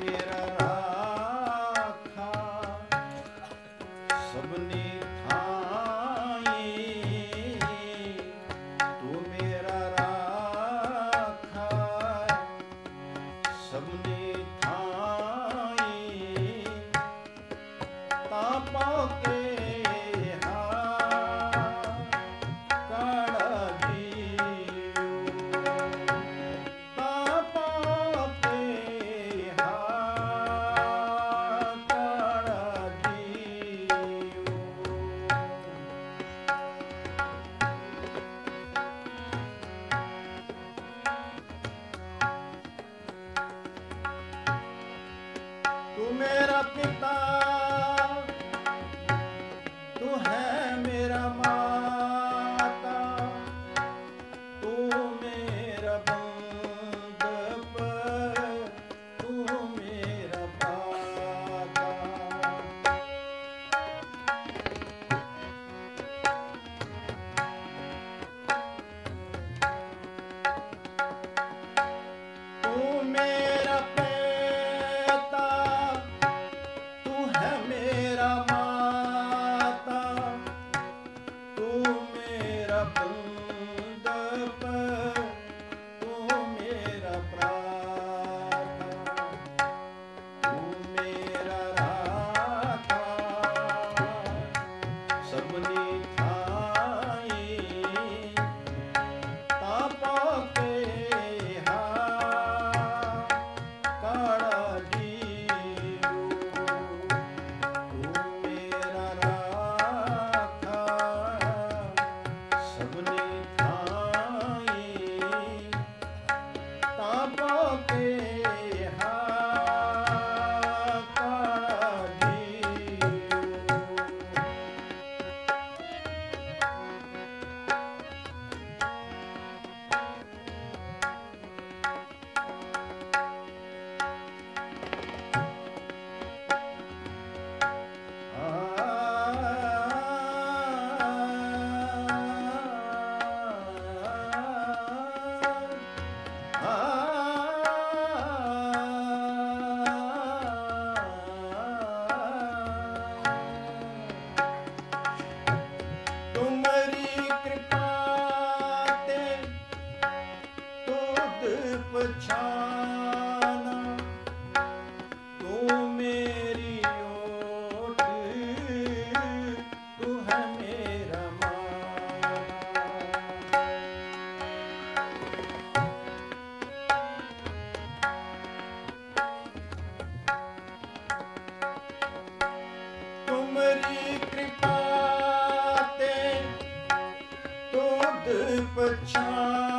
ਮੇਰਾ ਮੇਰਾ ਤੂੰ ਮੇਰਾ ਮਾਤਾ ਤੂੰ ਮੇਰਾ child.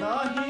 नहीं